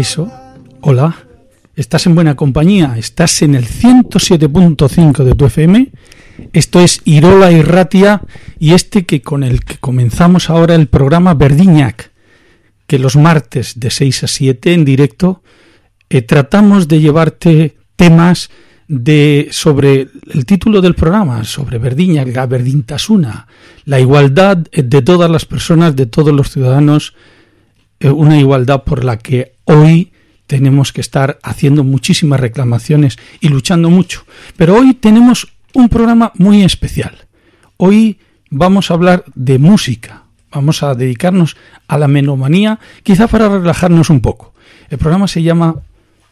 Kaiso, hola, estás en buena compañía, estás en el 107.5 de tu FM, esto es Irola y Ratia y este que con el que comenzamos ahora el programa Verdiñac, que los martes de 6 a 7 en directo eh, tratamos de llevarte temas de sobre el título del programa, sobre Verdiñac, la Verdintasuna, la igualdad de todas las personas, de todos los ciudadanos eh, una igualdad por la que hoy tenemos que estar haciendo muchísimas reclamaciones y luchando mucho. Pero hoy tenemos un programa muy especial. Hoy vamos a hablar de música. Vamos a dedicarnos a la menomanía, quizá para relajarnos un poco. El programa se llama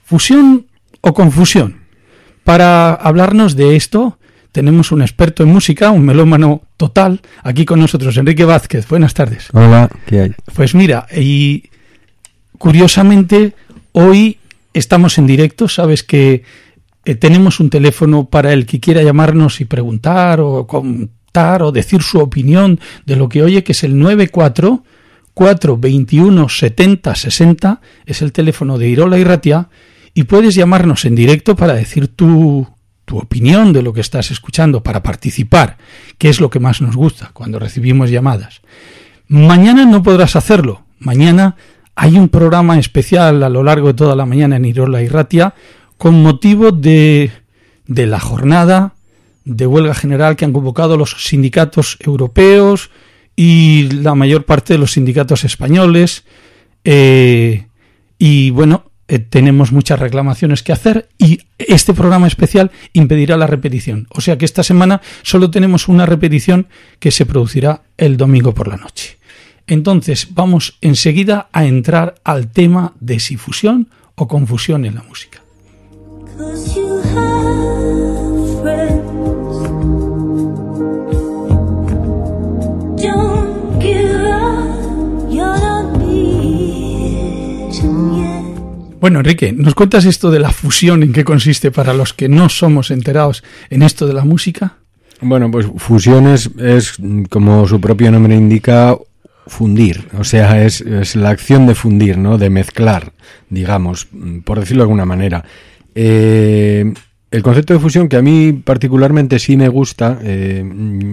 Fusión o Confusión. Para hablarnos de esto, tenemos un experto en música, un melómano total, aquí con nosotros, Enrique Vázquez. Buenas tardes. Hola, ¿qué hay? Pues mira, y curiosamente hoy estamos en directo, sabes que eh, tenemos un teléfono para el que quiera llamarnos y preguntar o contar o decir su opinión de lo que oye, que es el 94 421 70 60, es el teléfono de Irola y Ratia, y puedes llamarnos en directo para decir tu tu opinión de lo que estás escuchando para participar, que es lo que más nos gusta cuando recibimos llamadas. Mañana no podrás hacerlo. Mañana hay un programa especial a lo largo de toda la mañana en Irola y Ratia con motivo de, la jornada de huelga general que han convocado los sindicatos europeos y la mayor parte de los sindicatos españoles. Eh, y bueno, eh, tenemos muchas reclamaciones que hacer y este programa especial impedirá la repetición. O sea que esta semana solo tenemos una repetición que se producirá el domingo por la noche. Entonces vamos enseguida a entrar al tema de si fusión o confusión en la música. Bueno, Enrique, ¿nos cuentas esto de la fusión en qué consiste para los que no somos enterados en esto de la música? Bueno, pues fusión es, como su propio nombre indica, fundir, o sea, es, la acción de fundir, ¿no? De mezclar, digamos, por decirlo de alguna manera. Eh, el concepto de fusión que a mí particularmente sí me gusta, eh,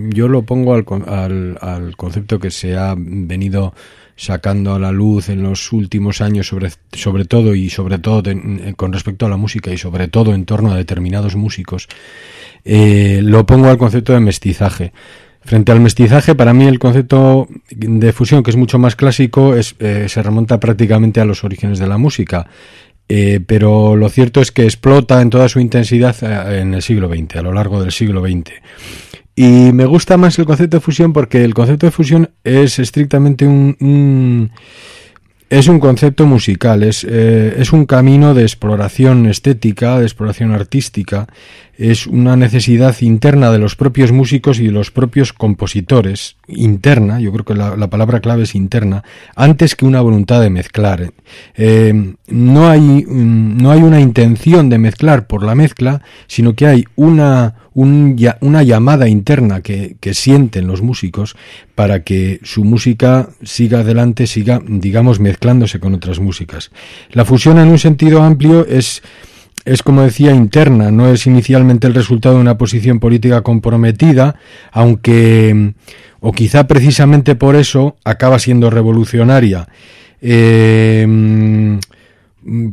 yo lo pongo al, al, al concepto que se ha venido sacando a la luz en los últimos años sobre, sobre todo y sobre todo con respecto a la música y sobre todo en torno a determinados músicos, eh, lo pongo al concepto de mestizaje. Frente al mestizaje, para mí el concepto de fusión, que es mucho más clásico, es, eh, se remonta prácticamente a los orígenes de la música. Eh, pero lo cierto es que explota en toda su intensidad en el siglo XX, a lo largo del siglo XX. Y me gusta más el concepto de fusión porque el concepto de fusión es estrictamente un, es un concepto musical, es, eh, es un camino de exploración estética, de exploración artística, es una necesidad interna de los propios músicos y de los propios compositores, interna, yo creo que la, palabra clave es interna, antes que una voluntad de mezclar. Eh, no, hay, mm, no hay una intención de mezclar por la mezcla, sino que hay una, una llamada interna que, que sienten los músicos para que su música siga adelante, siga, digamos, mezclándose con otras músicas. La fusión en un sentido amplio es es, como decía, interna, no es inicialmente el resultado de una posición política comprometida, aunque, o quizá precisamente por eso, acaba siendo revolucionaria. Eh,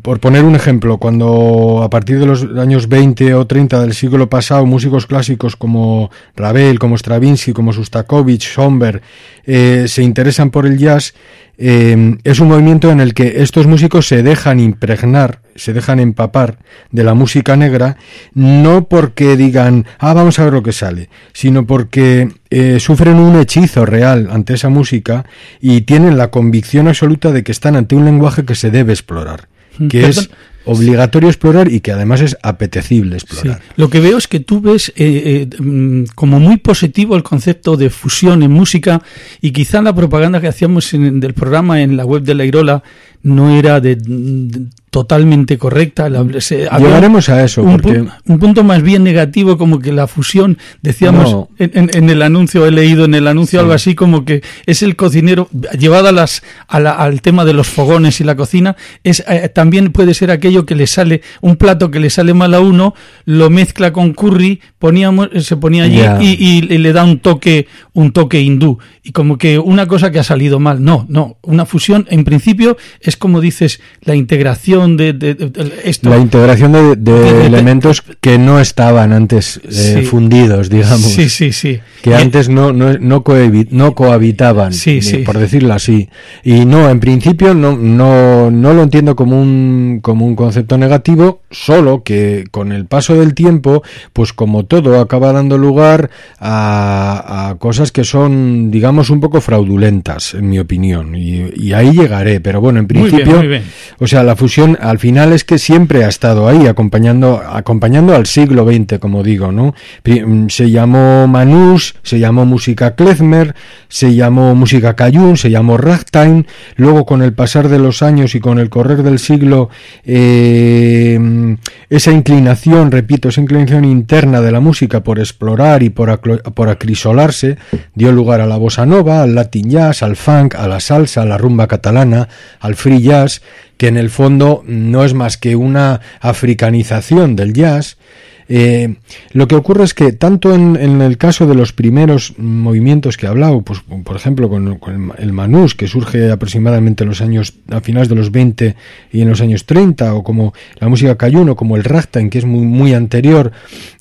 por poner un ejemplo, cuando a partir de los años 20 o 30 del siglo pasado, músicos clásicos como Ravel, como Stravinsky, como Sustakovich, Schomberg, eh, se interesan por el jazz, eh, es un movimiento en el que estos músicos se dejan impregnar, se dejan empapar de la música negra, no porque digan, ah, vamos a ver lo que sale, sino porque eh, sufren un hechizo real ante esa música y tienen la convicción absoluta de que están ante un lenguaje que se debe explorar, mm, que es obligatorio explorar y que además es apetecible explorar. Lo que veo es que tú ves eh, eh, mm, como muy positivo el concepto de fusión en música y quizá la propaganda que hacíamos en, del programa en la web de la Irola no era de, totalmente correcta. Llegaremos a eso. Un, porque... un, punto más bien negativo, como que la fusión, decíamos en, el anuncio, he leído en el anuncio algo así como que es el cocinero, llevado a las, al tema de los fogones y la cocina, es eh, también puede ser aquello que le sale, un plato que le sale mal a uno, lo mezcla con curry, poníamos, se ponía allí y, y, le da un toque, un toque hindú. Y como que una cosa que ha salido mal. No, no. Una fusión, en principio, es como dices, la integración de, esto. La integración de, elementos que no estaban antes eh, fundidos, digamos. Sí, sí, sí. Que antes no, no, no, cohabitaban, por decirlo así. Y no, en principio no, no, no lo entiendo como un, como un concepto negativo, solo que con el paso del tiempo, pues como todo, acaba dando lugar a, a cosas que son, digamos, un poco fraudulentas, en mi opinión. Y, ahí llegaré, pero bueno, en principio, o sea, la fusión al final es que siempre ha estado ahí, acompañando, acompañando al siglo XX, como digo, ¿no? Mm, se llamó Manús, se llamó música Klezmer, se llamó música Cayún, se llamó Ragtime, luego con el pasar de los años y con el correr del siglo, eh, esa inclinación, repito, esa inclinación interna de la música por explorar y por, por acrisolarse, dio lugar a la bossa nova, al latin jazz, al funk, a la salsa, a la rumba catalana, al free jazz, que en el fondo no es más que una africanización del jazz, eh, lo que ocurre es que tanto en, el caso de los primeros movimientos que he hablado, pues por ejemplo con, el manús que surge aproximadamente en los años a finales de los 20 y en los años 30, o como la música cayuno, como el ragtime que es muy muy anterior,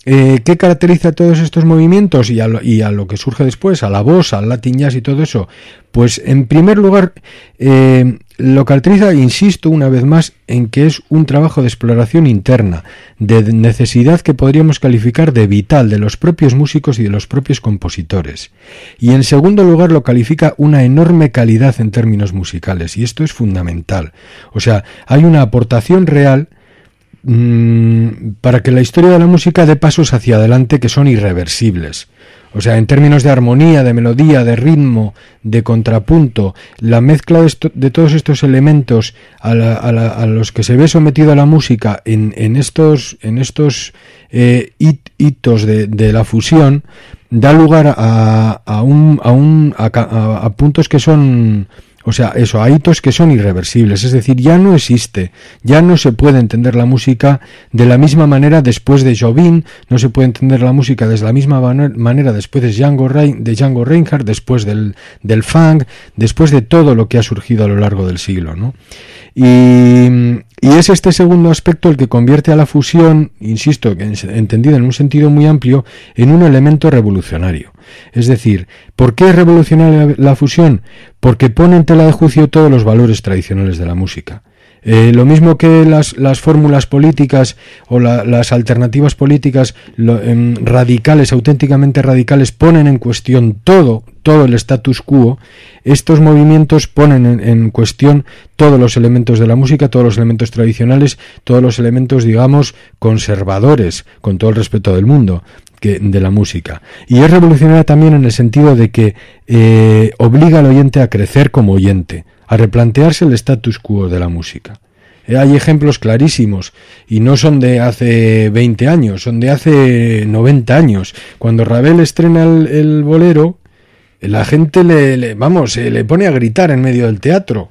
eh, ¿qué caracteriza todos estos movimientos y a, lo, y a lo que surge después, a la voz, al latin jazz y todo eso? Pues en primer lugar eh, lo caracteriza, insisto una vez más, en que es un trabajo de exploración interna, de necesidad que podríamos calificar de vital de los propios músicos y de los propios compositores. Y en segundo lugar lo califica una enorme calidad en términos musicales, y esto es fundamental. O sea, hay una aportación real mm, para que la historia de la música dé pasos hacia adelante que son irreversibles. O sea, en términos de armonía, de melodía, de ritmo, de contrapunto, la mezcla de, todos estos elementos a, los que se ve sometido a la música en, estos, en estos eh, hitos de, la fusión da lugar a, a, un, a puntos que son o sea, eso, hay hitos que son irreversibles, es decir, ya no existe, ya no se puede entender la música de la misma manera después de Jobin, no se puede entender la música de la misma manera después de Django, de Django Reinhardt, después del, del funk, después de todo lo que ha surgido a lo largo del siglo, ¿no? Y, es este segundo aspecto el que convierte a la fusión, insisto, entendida en un sentido muy amplio, en un elemento revolucionario. Es decir, ¿por qué es revolucionaria la fusión? Porque pone en tela de juicio todos los valores tradicionales de la música. Eh, lo mismo que las, las fórmulas políticas o las alternativas políticas em, radicales, auténticamente radicales, ponen en cuestión todo, todo el status quo, estos movimientos ponen en, en, cuestión todos los elementos de la música, todos los elementos tradicionales, todos los elementos, digamos, conservadores, con todo el respeto del mundo de la música. Y es revolucionaria también en el sentido de que eh, obliga al oyente a crecer como oyente, a replantearse el status quo de la música. Eh, hay ejemplos clarísimos y no son de hace 20 años, son de hace 90 años. Cuando Ravel estrena el, bolero, la gente le, le, vamos, le pone a gritar en medio del teatro.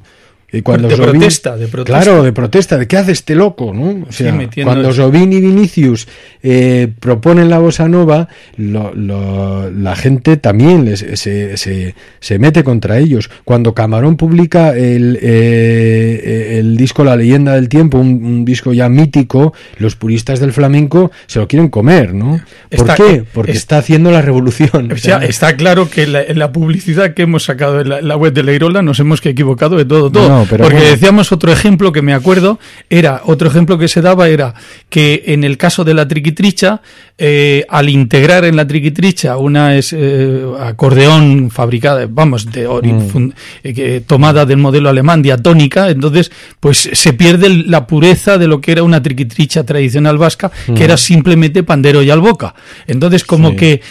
Y cuando de, protesta, de protesta. Claro, de protesta, de qué hace este loco, ¿no? O sea, cuando Jovin y Vinicius eh, proponen la bossa nova, la gente también se, se, mete contra ellos. Cuando Camarón publica el, eh, el disco La leyenda del tiempo, un, disco ya mítico, los puristas del flamenco se lo quieren comer, ¿no? ¿Por qué? Porque está haciendo la revolución. O sea, está claro que en la, publicidad que hemos sacado en la, web de Leirola nos hemos equivocado de todo, todo porque decíamos otro ejemplo que me acuerdo, era, otro ejemplo que se daba era que en el caso de la triquitricha, eh, al integrar en la triquitricha una es, eh, acordeón fabricada, vamos, de mm. eh, tomada del modelo alemán, diatónica, entonces pues se pierde la pureza de lo que era una triquitricha tradicional vasca, que mm. era simplemente pandero y alboca. Entonces como que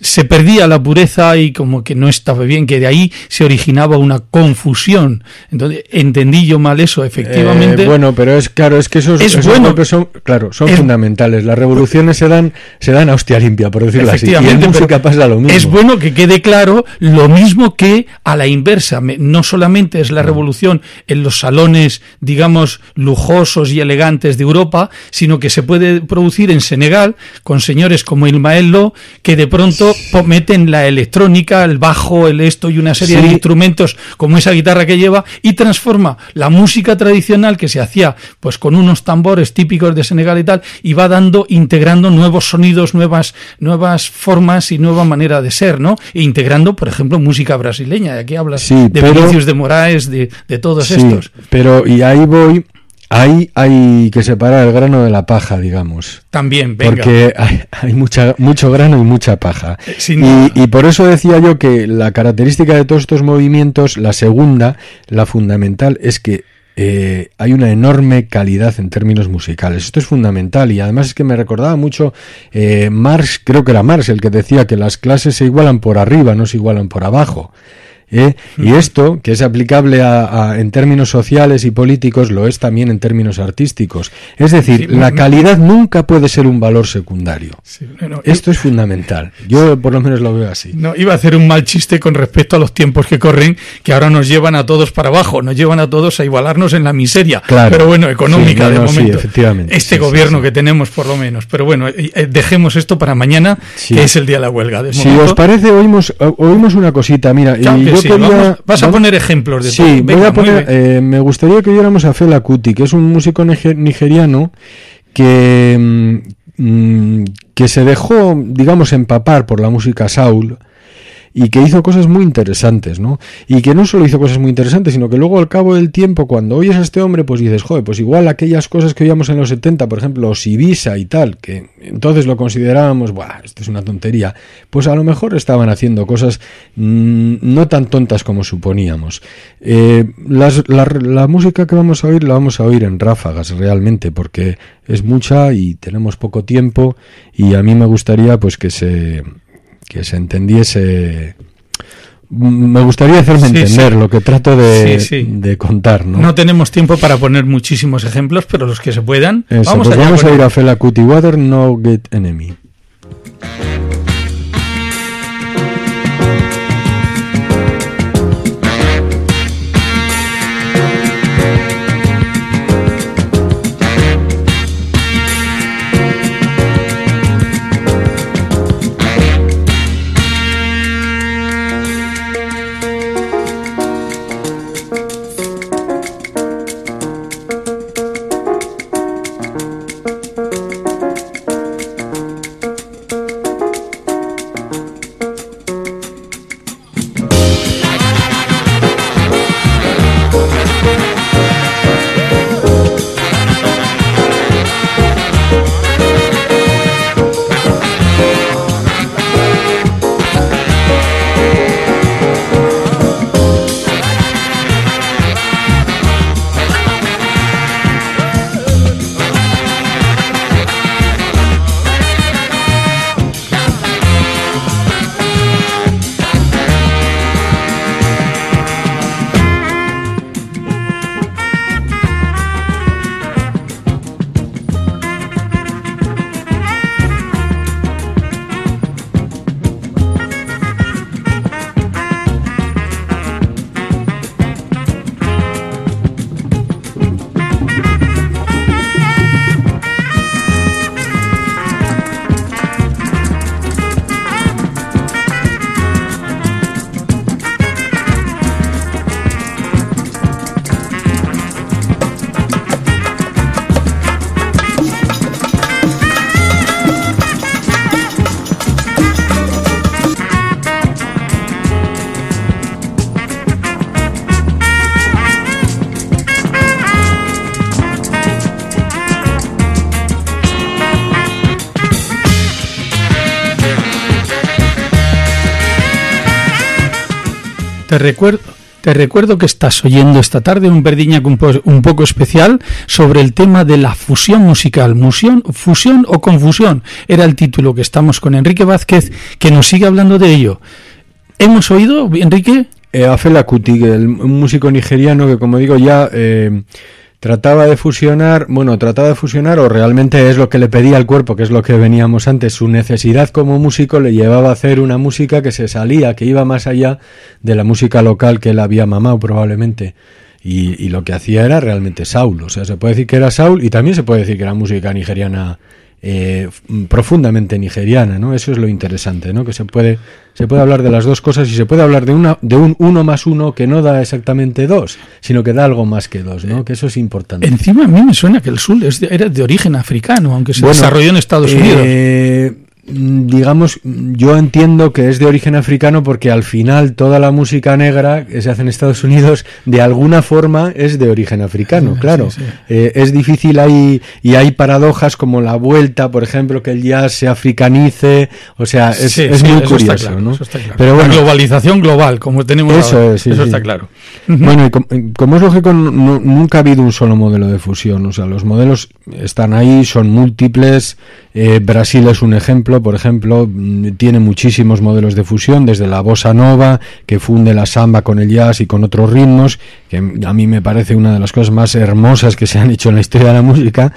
se perdía la pureza y como que no estaba bien, que de ahí se originaba una confusión. Entonces entendí yo mal eso, efectivamente. bueno, pero es claro, es que esos, es bueno, son, claro, son fundamentales. Las revoluciones se dan, se dan a hostia limpia, por decirlo así. Y en música pasa lo mismo. Es bueno que quede claro lo mismo que a la inversa. No solamente es la revolución en los salones, digamos, lujosos y elegantes de Europa, sino que se puede producir en Senegal con señores como el Lo, que de pronto meten la electrónica, el bajo, el esto y una serie de instrumentos como esa guitarra que lleva y transforma la música tradicional que se hacía pues con unos tambores típicos de Senegal y tal y va dando, integrando nuevos sonidos, nuevas, nuevas formas y nueva manera de ser, ¿no? E integrando, por ejemplo, música brasileña. Aquí hablas de Vinicius de Moraes, de, de todos sí, estos. Pero, y ahí voy, Ahí hay que separar el grano de la paja, digamos. También, venga. Porque hay, mucha, mucho grano y mucha paja. Eh, y, y, por eso decía yo que la característica de todos estos movimientos, la segunda, la fundamental, es que eh, hay una enorme calidad en términos musicales. Esto es fundamental y además es que me recordaba mucho eh, Marx, creo que era Marx el que decía que las clases se igualan por arriba, no se igualan por abajo. ¿Eh? Y esto, que es aplicable a, en términos sociales y políticos, lo es también en términos artísticos. Es decir, la calidad nunca puede ser un valor secundario. esto es fundamental. Yo por lo menos lo veo así. No, iba a hacer un mal chiste con respecto a los tiempos que corren, que ahora nos llevan a todos para abajo, nos llevan a todos a igualarnos en la miseria. Pero bueno, económica de momento. efectivamente. Este gobierno que tenemos por lo menos. Pero bueno, eh, eh, dejemos esto para mañana, que es el día de la huelga. si os parece, oímos, oímos una cosita. Mira, y vas a poner ejemplos de sí, voy a poner, eh, me gustaría que oyéramos a Fela Kuti, que es un músico nigeriano que, mm, mm, que se dejó, digamos, empapar por la música soul y que hizo cosas muy interesantes, ¿no? Y que no solo hizo cosas muy interesantes, sino que luego al cabo del tiempo, cuando oyes a este hombre, pues dices, joder, pues igual aquellas cosas que oíamos en los 70, por ejemplo, Sibisa y tal, que entonces lo considerábamos, buah, esto es una tontería, pues a lo mejor estaban haciendo cosas mm, no tan tontas como suponíamos. Eh, la, la música que vamos a oír la vamos a oír en ráfagas realmente, porque es mucha y tenemos poco tiempo y a mí me gustaría pues que se que se entendiese me gustaría hacerme entender lo que trato de, contar. ¿no? no tenemos tiempo para poner muchísimos ejemplos, pero los que se puedan. vamos, pues vamos a ir a Fela Cutie Water, No Get Enemy. Recuerdo te recuerdo que estás oyendo esta tarde un Verdiñac un, poco especial sobre el tema de la fusión musical. Fusión, o confusión era el título que estamos con Enrique Vázquez, que nos sigue hablando de ello. ¿Hemos oído, Enrique? Eh, Afela Kuti, un músico nigeriano que, como digo, ya eh, trataba de fusionar, bueno, trataba de fusionar o realmente es lo que le pedía al cuerpo, que es lo que veníamos antes, su necesidad como músico le llevaba a hacer una música que se salía, que iba más allá de la música local que él había mamado probablemente. Y, y lo que hacía era realmente Saul, o sea, se puede decir que era Saul y también se puede decir que era música nigeriana eh, profundamente nigeriana, ¿no? Eso es lo interesante, ¿no? Que se puede, se puede hablar de las dos cosas y se puede hablar de una, de un uno más uno que no da exactamente dos, sino que da algo más que dos, ¿no? Que eso es importante. Encima a mí me suena que el sur era de origen africano, aunque se desarrolló en Estados Unidos. Eh, Mm, digamos, yo entiendo que es de origen africano porque al final toda la música negra que se hace en Estados Unidos de alguna forma es de origen africano, claro. Eh, es difícil ahí y hay paradojas como la vuelta, por ejemplo, que el jazz se africanice, o sea, es, muy curioso, ¿no? Pero bueno, la globalización global, como tenemos eso, eso está claro. Bueno, y como, es lógico, nunca ha habido un solo modelo de fusión, o sea, los modelos están ahí, son múltiples, eh, Brasil es un ejemplo, por ejemplo, mm, tiene muchísimos modelos de fusión, desde la bossa nova, que funde la samba con el jazz y con otros ritmos, que a mí me parece una de las cosas más hermosas que se han hecho en la historia de la música.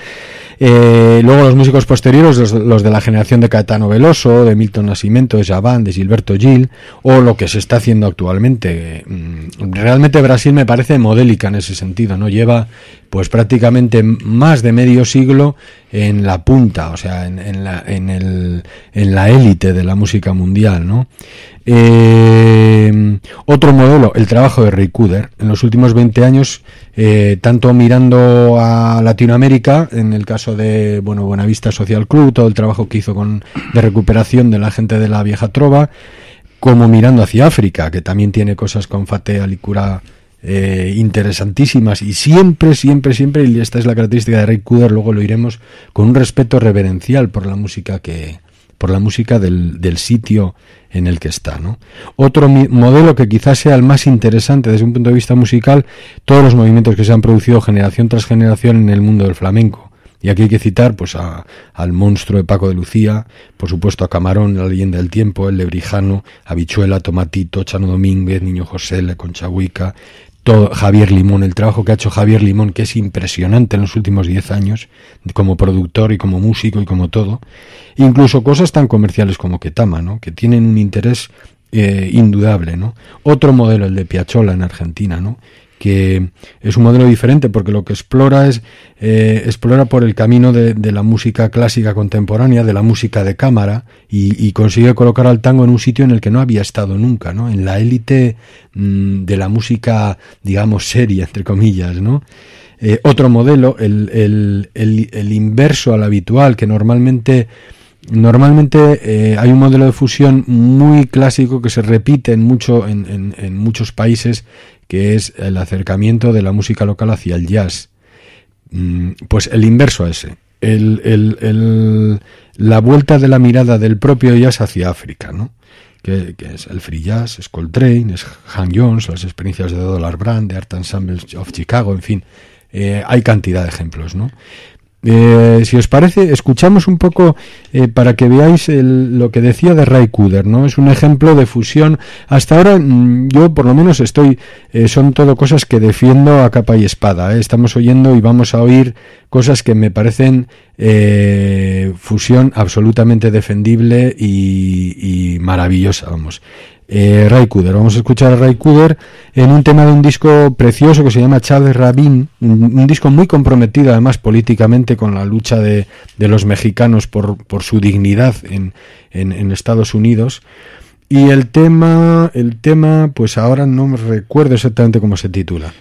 Eh, luego los músicos posteriores, los, de la generación de Caetano Veloso, de Milton Nascimento, de Javan, de Gilberto Gil, o lo que se está haciendo actualmente. Mm, realmente Brasil me parece modélica en ese sentido, ¿no? Lleva pues prácticamente más de medio siglo en la punta, o sea, en, la, en, el, en la élite de la música mundial, ¿no? Eh, otro modelo, el trabajo de Ray Cooder. En los últimos 20 años, eh, tanto mirando a Latinoamérica, en el caso de bueno, Buenavista Social Club, todo el trabajo que hizo con, de recuperación de la gente de la vieja trova, como mirando hacia África, que también tiene cosas con Fate Alicura eh, interesantísimas y siempre, siempre, siempre, y esta es la característica de Ray Cooder, luego lo iremos, con un respeto reverencial por la música que por la música del, del sitio en el que está. ¿no? Otro modelo que quizás sea el más interesante desde un punto de vista musical, todos los movimientos que se han producido generación tras generación en el mundo del flamenco. Y aquí hay que citar pues a, al monstruo de Paco de Lucía, por supuesto a Camarón, la leyenda del tiempo, el lebrijano, Habichuela, Tomatito, Chano Domínguez, Niño José, La Conchahuica, Javier Limón, el trabajo que ha hecho Javier Limón, que es impresionante en los últimos 10 años, como productor y como músico y como todo, incluso cosas tan comerciales como Ketama, ¿no? que tienen un interés eh, indudable. ¿no? Otro modelo, el de Piachola en Argentina, ¿no? Que es un modelo diferente porque lo que explora es eh, explora por el camino de, la música clásica contemporánea, de la música de cámara y, consigue colocar al tango en un sitio en el que no había estado nunca, ¿no? En la élite mm, de la música, digamos, seria, entre comillas, ¿no? Eh, otro modelo, el, inverso al habitual, que normalmente Normalmente eh, hay un modelo de fusión muy clásico que se repite en, mucho, en, en, en, muchos países, que es el acercamiento de la música local hacia el jazz. Mm, pues el inverso a ese, el, el, el, la vuelta de la mirada del propio jazz hacia África, ¿no? Que, es el free jazz, es Coltrane, es Han Jones, las experiencias de Dollar Brand, de Art Ensembles of Chicago, en fin, eh, hay cantidad de ejemplos, ¿no? Eh, si os parece, escuchamos un poco eh, para que veáis lo que decía de Ray Cooder, ¿no? Es un ejemplo de fusión. Hasta ahora, mm, yo por lo menos estoy, eh, son todo cosas que defiendo a capa y espada. Estamos oyendo y vamos a oír cosas que me parecen fusión absolutamente defendible y, y maravillosa, vamos eh, Ray Cooder. Vamos a escuchar a Ray Cooder en un tema de un disco precioso que se llama Chávez Rabin, un, disco muy comprometido además políticamente con la lucha de, de los mexicanos por, por su dignidad en, en, en, Estados Unidos. Y el tema, el tema, pues ahora no me recuerdo exactamente cómo se titula.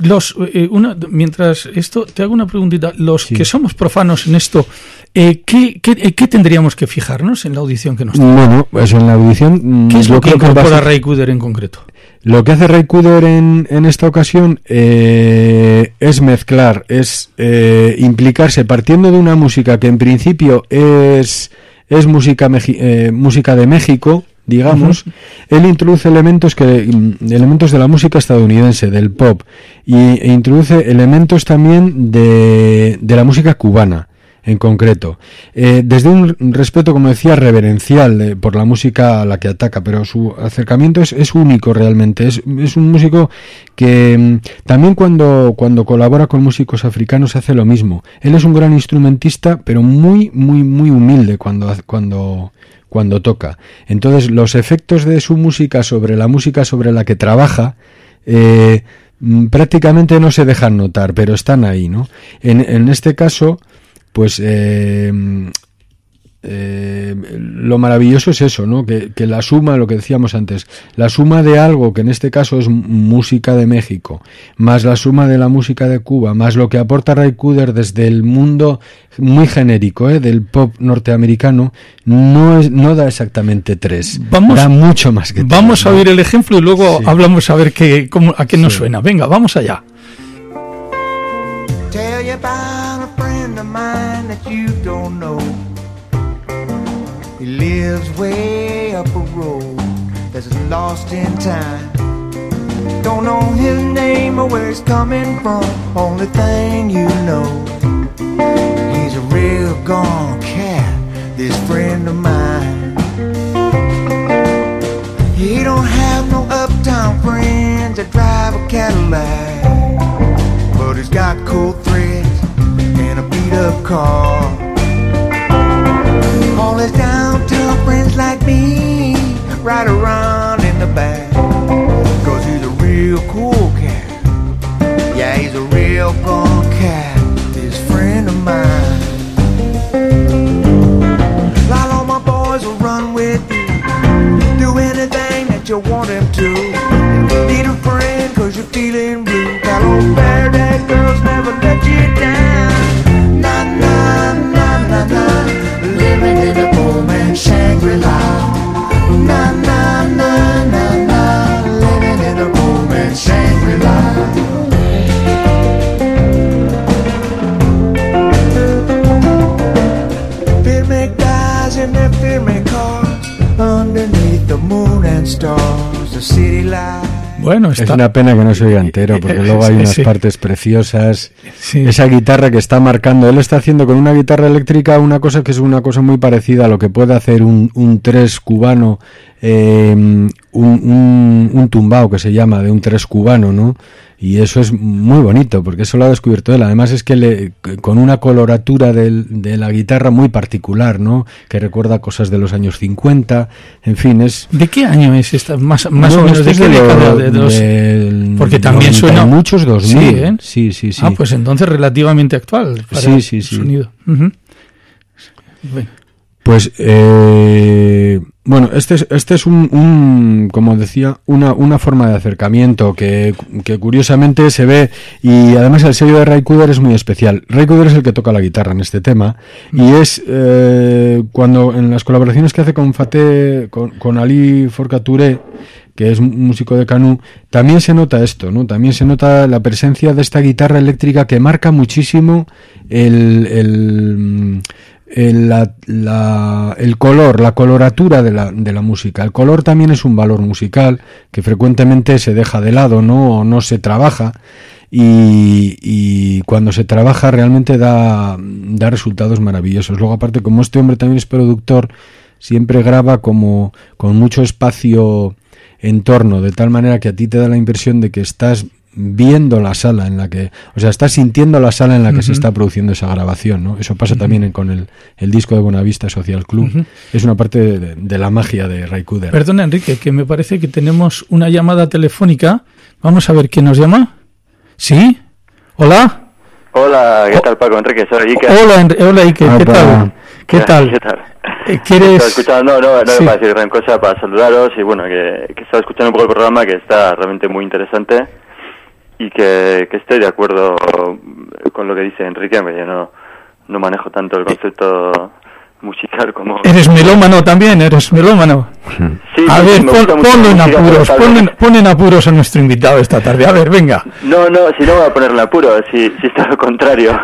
Los, eh, una, mientras esto, te hago una preguntita. Los que somos profanos en esto, eh, ¿qué, qué, eh, qué, tendríamos que fijarnos en la audición que nos da? Bueno, pues en la audición... ¿Qué es lo que incorpora Ray Cooder en concreto? Lo que hace Ray Cooder en, en esta ocasión eh, es mezclar, es eh, implicarse partiendo de una música que en principio es, es música, eh, música de México, digamos, él introduce elementos que mm, elementos de la música estadounidense, del pop, y, e introduce elementos también de, de la música cubana en concreto. Eh, desde un respeto, como decía, reverencial eh, por la música a la que ataca, pero su acercamiento es, es único realmente. Es, es, un músico que mm, también cuando, cuando colabora con músicos africanos hace lo mismo. Él es un gran instrumentista, pero muy, muy, muy humilde cuando, cuando, cuando toca. Entonces, los efectos de su música sobre la música sobre la que trabaja, eh, mm, prácticamente no se dejan notar, pero están ahí, ¿no? En, en este caso, pues eh, eh, lo maravilloso es eso, ¿no? Que, la suma, lo que decíamos antes, la suma de algo que en este caso es música de México, más la suma de la música de Cuba, más lo que aporta Ray Cooder desde el mundo muy genérico ¿eh? del pop norteamericano, no, es, no da exactamente tres, vamos, da mucho más que Vamos a oír el ejemplo y luego hablamos a ver qué, cómo, a qué nos suena. Venga, vamos allá. Lives way up a road that's lost in time. Don't know his name or where he's coming from. Only thing you know, he's a real gone cat. This friend of mine. He don't have no uptown friends that drive a Cadillac, but he's got cool threads and a beat up car. All friends like me ride around in the back. Cause he's a real cool cat. Yeah, he's a real gone cat. This friend of mine. All my boys will run with you. Do anything that you want him to. Need a friend cause you're feeling blue. Got old bear that girls never let you down. Shangri-La, Na na na na na, living in a boom and Shangri La. Fear may dies in their fear may underneath the moon and stars, the city lights. Bueno, Es una pena que no se oiga entero, porque luego hay unas partes preciosas. Esa guitarra que está marcando, él está haciendo con una guitarra eléctrica una cosa que es una cosa muy parecida a lo que puede hacer un, un tres cubano, eh, un, un, un tumbao que se llama, de un tres cubano, ¿no? y eso es muy bonito porque eso lo ha descubierto él. Además es que le, con una coloratura del, de la guitarra muy particular no que recuerda cosas de los años 50 en fin es de qué año es esta más, más o menos de qué década de los porque también suena muchos 2000 sí, ¿eh? sí sí sí. Ah pues entonces relativamente actual para sí sí. sí sonido. Pues eh, bueno, este es, este es un, un como decía, una, una, forma de acercamiento que, que, curiosamente se ve y además el sello de Ray Cooder es muy especial. Ray Cooder es el que toca la guitarra en este tema y mm. es eh, cuando en las colaboraciones que hace con Fate, con, con Ali Forcature, que es un músico de Canú, también se nota esto, ¿no? También se nota la presencia de esta guitarra eléctrica que marca muchísimo el, el el, la, el color, la coloratura de la, de la, música. El color también es un valor musical que frecuentemente se deja de lado, ¿no? O no se trabaja. Y, y, cuando se trabaja realmente da, da resultados maravillosos. Luego, aparte, como este hombre también es productor, siempre graba como con mucho espacio en torno, de tal manera que a ti te da la impresión de que estás viendo la sala en la que, o sea, estás sintiendo la sala en la que se está produciendo esa grabación, ¿no? Eso pasa también con el, el, disco de Buenavista Social Club. Es una parte de, la magia de Ray Kuder. Perdona, Enrique, que me parece que tenemos una llamada telefónica. Vamos a ver quién nos llama. ¿Sí? ¿Hola? Hola, ¿qué tal, Paco? Enrique, soy Iker. Hola, hola Iker, ¿qué tal? ¿Qué tal? ¿Qué tal? Eh, ¿Quieres...? Escuchando, no, no, no sí. para decir gran cosa, para saludaros y bueno, que, que estaba escuchando un poco el programa que está realmente muy interesante y que, que estoy de acuerdo con lo que dice Enrique, yo no, no manejo tanto el concepto musical como... Eres melómano también, eres melómano. Sí, a sí, ver, pon, ponlo en apuros, pon en, apuros a nuestro invitado esta tarde. A ver, venga. No, no, si no voy a ponerle apuros, si, si está lo contrario.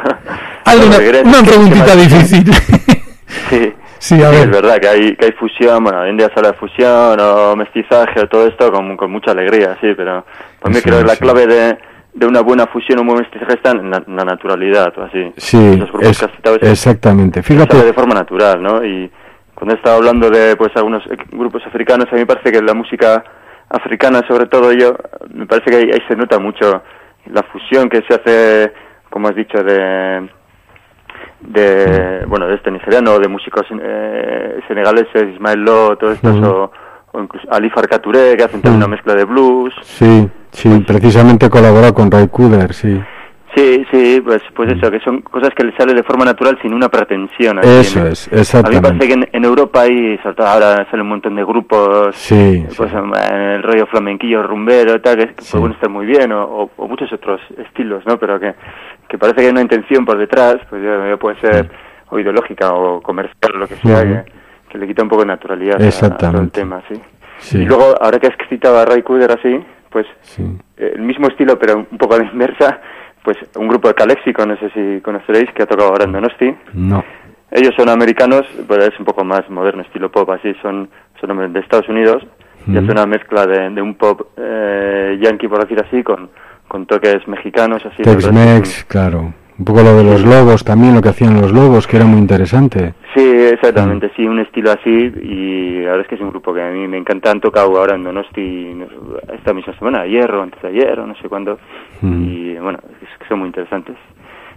Hazle una, una preguntita difícil. sí. Sí, a ver. es verdad que hay, que hay fusión, bueno, hoy en día se habla de fusión o mestizaje o todo esto con, con mucha alegría, sí, pero también Eso creo que la sí. clave de, de una buena fusión o un buen mestizaje está en la, naturalidad, o así. Sí, es- que exactamente. Fíjate, de forma natural, ¿no? Y cuando he estado hablando de pues algunos grupos africanos, a mí me parece que la música africana, sobre todo yo, me parece que ahí, ahí se nota mucho la fusión que se hace, como has dicho, de de bueno de este nigeriano de músicos eh, senegaleses Ismael Lo todos estos Ujú. o, o incluso Ali Farka Touré, que hacen también una mezcla de blues sí, sí, precisamente colaboró con Ray Cooder, sí. Sí, sí, pues, pues eso, que son cosas que le sale de forma natural sin una pretensión. Eso es, A mí me exactamente. parece que en, en Europa hay, sobre todo ahora sale un montón de grupos, Sí, pues sí. en el rollo flamenquillo, rumbero, tal, que, que Sí. pueden estar muy bien, o, o- o muchos otros estilos, ¿no? Pero que, que parece que hay una intención por detrás, pues ya, puede ser o ideológica o comercial, lo que sea, que, que le quita un poco de naturalidad a- a, todo el Exactamente. tema, sí. Sí. Y luego, ahora que has citado a Ray Cooder así, pues Sí. eh, el mismo estilo, pero un poco a la inversa, pues un grupo de Caléxico, no sé si conoceréis, que ha tocado ahora en Donosti. No. Ellos son americanos, pero es un poco más moderno, estilo pop, así, son, son de Estados Unidos, y hace una mezcla de, de un pop eh, yankee, por decir así, con, con toques mexicanos, así. Tex-Mex, claro. Un poco lo de los lobos también, lo que hacían los lobos, que era muy interesante. Sí, exactamente, sí, un estilo así, y la verdad es que es un grupo que a mí me encanta, han tocado ahora en Donosti no- esta misma semana, ayer o antes de ayer, o no sé cuándo, Mm. y bueno, es que son muy interesantes.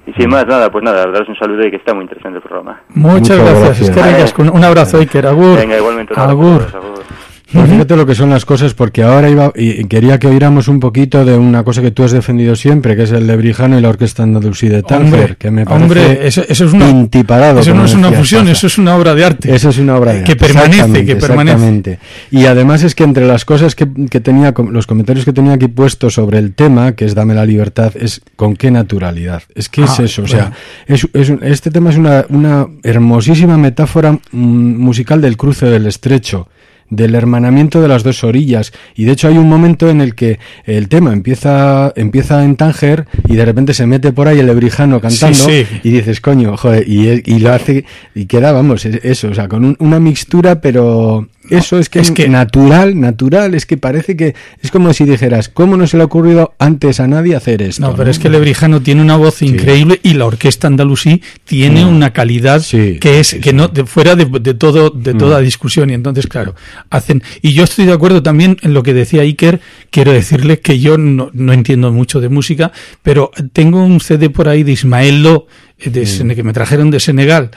Y sin más nada, pues nada, daros un saludo y que está muy interesante el programa. Muchas, Muchas gracias. gracias. Es que ricasco. Un abrazo, Iker. Agur. Venga, igualmente. un abrazo a Agur. agur. Pues fíjate lo que son las cosas, porque ahora iba y quería que oíramos un poquito de una cosa que tú has defendido siempre, que es el Lebrijano y la Orquesta Andalusí de Tánger, Hombre, que me parece hombre, eso, eso es una, eso no es una fusión, eso es una obra de arte. Eso es una obra de Que arte, permanece, exactamente, que permanece. exactamente. Y además es que entre las cosas que, que tenía, los comentarios que tenía aquí puestos sobre el tema, que es Dame la libertad, es con qué naturalidad. Es que es Ah, eso, o sea, es, es este tema es una, una hermosísima metáfora mm, musical del cruce del estrecho del hermanamiento de las dos orillas y de hecho hay un momento en el que el tema empieza empieza en Tánger y de repente se mete por ahí el ebrijano cantando Sí, sí. y dices coño joder y, y lo hace y queda vamos es- eso o sea con un- una mixtura pero eso es que es que- natural natural es que parece que es como si dijeras cómo no se le ha ocurrido antes a nadie hacer esto No, pero es que Lebrijano tiene una voz increíble y la orquesta andalusí tiene una calidad Mm. Sí, que es sí, que no de, fuera de, de todo de Mm. toda discusión. Y entonces claro hacen y yo estoy de acuerdo también en lo que decía Iker quiero decirle que yo no, no entiendo mucho de música pero tengo un CD por ahí de Ismael Lo eh, de Sene- que me trajeron de Senegal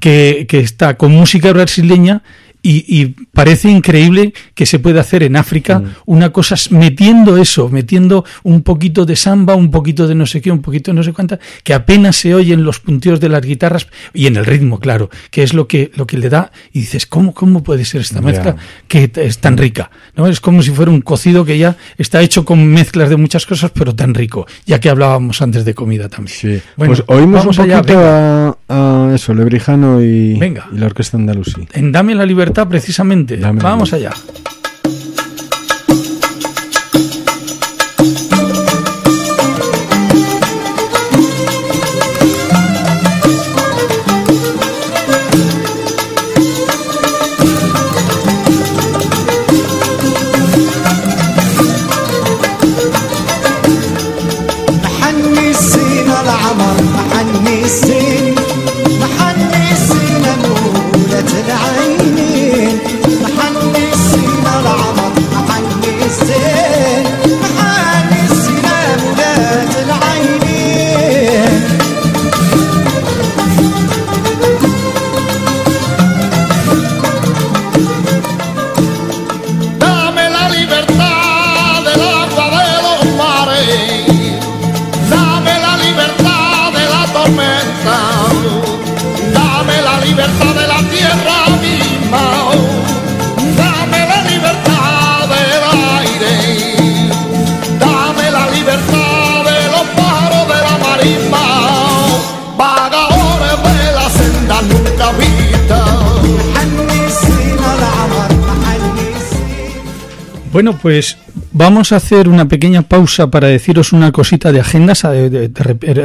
que, que está con música brasileña y, y parece increíble que se pueda hacer en África una cosa metiendo eso, metiendo un poquito de samba, un poquito de no sé qué, un poquito de no sé cuánta, que apenas se oyen los punteos de las guitarras y en el ritmo, claro, que es lo que, lo que le da, y dices, ¿cómo, cómo puede ser esta mezcla que es tan rica? ¿no? Es como si fuera un cocido que ya está hecho con mezclas de muchas cosas, pero tan rico, ya que hablábamos antes de comida también. Sí. Bueno, pues oímos vamos poquito. A, a eso, Lebrijano y, Venga. y la Orquesta Andalusí. En Dame la Libertad, precisamente. Dame la Vamos libertad. allá. Bueno, pues Vamos a hacer una pequeña pausa para deciros una cosita de agendas. Eh,